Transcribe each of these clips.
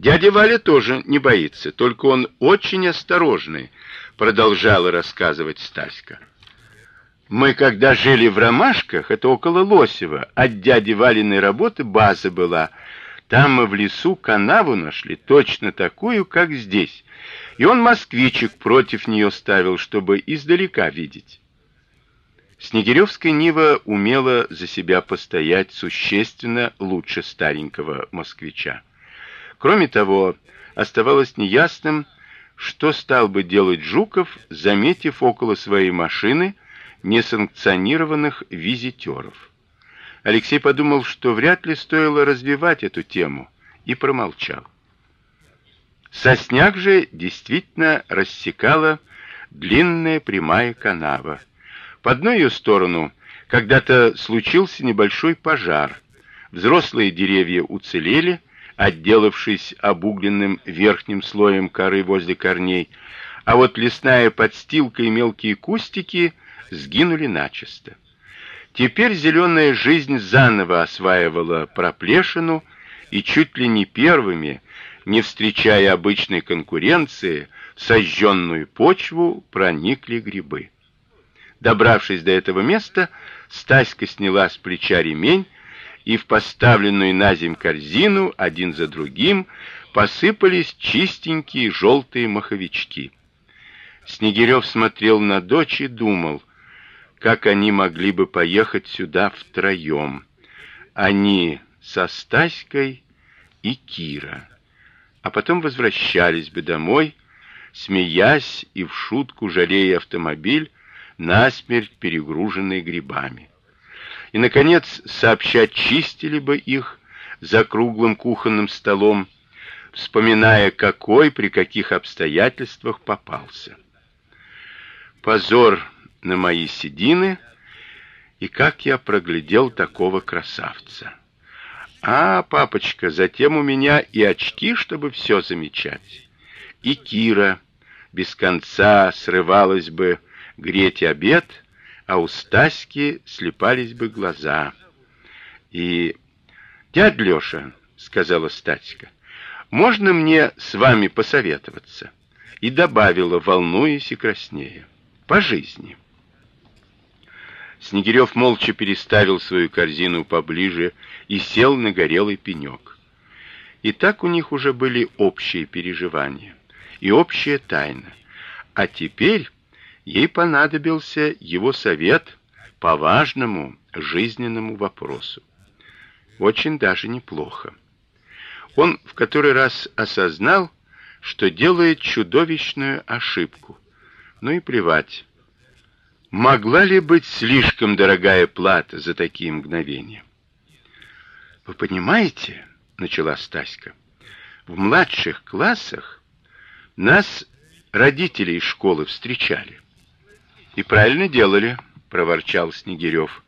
Дядя Валя тоже не боится, только он очень осторожный, продолжала рассказывать Стаська. Мы когда жили в Ромашках, это около Лосева, от дяди Валиной работы база была. Там мы в лесу канаву нашли, точно такую, как здесь. И он москвичек против нее ставил, чтобы издалека видеть. Снегиревская Нива умела за себя постоять существенно лучше старенького москвича. Кроме того, оставалось неясным, что стал бы делать Жуков, заметив около своей машины несанкционированных визитеров. Алексей подумал, что вряд ли стоило развивать эту тему, и промолчал. Сосняк же действительно рассекала длинная прямая канава. По одной ее сторону когда-то случился небольшой пожар. Взрослые деревья уцелели, отделавшись обугленным верхним слоем коры возле корней, а вот лесная подстилка и мелкие кустики сгинули начисто. Теперь зеленая жизнь заново осваивала проплешину, и чуть ли не первыми, не встречая обычной конкуренции, в сожженную почву проникли грибы. Добравшись до этого места, Стаська сняла с плеча ремень, и в поставленную на земь корзину один за другим посыпались чистенькие желтые маховички. Снегирев смотрел на дочь и думал, как они могли бы поехать сюда втроем. Они со Стаськой и Кира. А потом возвращались бы домой, смеясь и в шутку жалея автомобиль, насмерть перегруженный грибами. И наконец, сообща чистили бы их за круглым кухонным столом, вспоминая, какой при каких обстоятельствах попался. Позор на мои седины, и как я проглядел такого красавца. А, папочка, затем у меня и очки, чтобы все замечать. И Кира без конца срывалась бы греть обед, а у Стаськи слепались бы глаза. И дядь Лёша, сказала Стаська, можно мне с вами посоветоваться? И добавила, волнуясь и краснея, по жизни. Снегирев молча переставил свою корзину поближе и сел на горелый пенек. И так у них уже были общие переживания и общая тайна. А теперь ей понадобился его совет по важному жизненному вопросу. Очень даже неплохо. Он в который раз осознал, что делает чудовищную ошибку. Ну и плевать. Могла ли быть слишком дорогая плата за такие мгновения? Вы понимаете, начала Стаська. В младших классах нас родители из школы встречали. И правильно делали, проворчал Снегирев.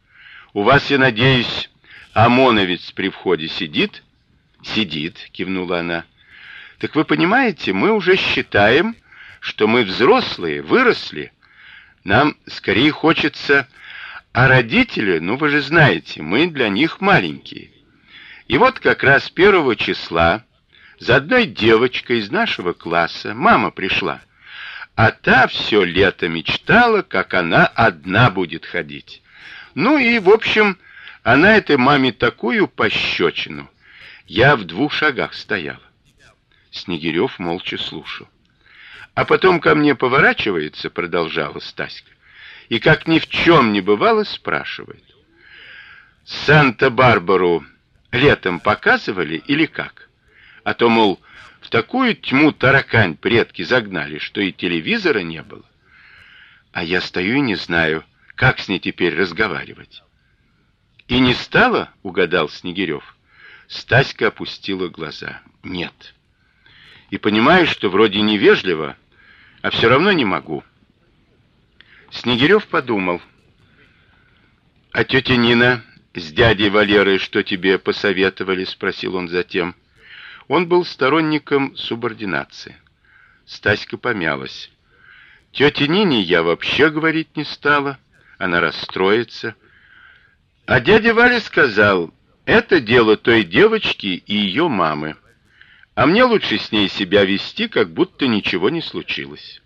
У вас, я надеюсь, ОМОНовец при входе сидит? Сидит, кивнула она. Так вы понимаете, мы уже считаем, что мы взрослые, выросли. Нам скорее хочется, а родители, ну вы же знаете, мы для них маленькие. И вот как раз первого числа за одной девочкой из нашего класса мама пришла а та все лето мечтала, как она одна будет ходить. Ну и, в общем, она этой маме такую пощечину. Я в двух шагах стояла. Снегирев молча слушал. А потом ко мне поворачивается, продолжала Стаська, и как ни в чем не бывало, спрашивает: "Санта-Барбару летом показывали или как?" А то мол такую тьму таракань предки загнали, что и телевизора не было. А я стою и не знаю, как с ней теперь разговаривать. И не стало, угадал Снегирев. Стаська опустила глаза. Нет. И понимаю, что вроде невежливо, а все равно не могу. Снегирев подумал: "А тетя Нина с дядей Валерой что тебе посоветовали?" спросил он затем. Он был сторонником субординации. Стаська помялась. Тете Нине я вообще говорить не стала, она расстроится. А дядя Валя сказал: "Это дело той девочки и ее мамы. А мне лучше с ней себя вести, как будто ничего не случилось.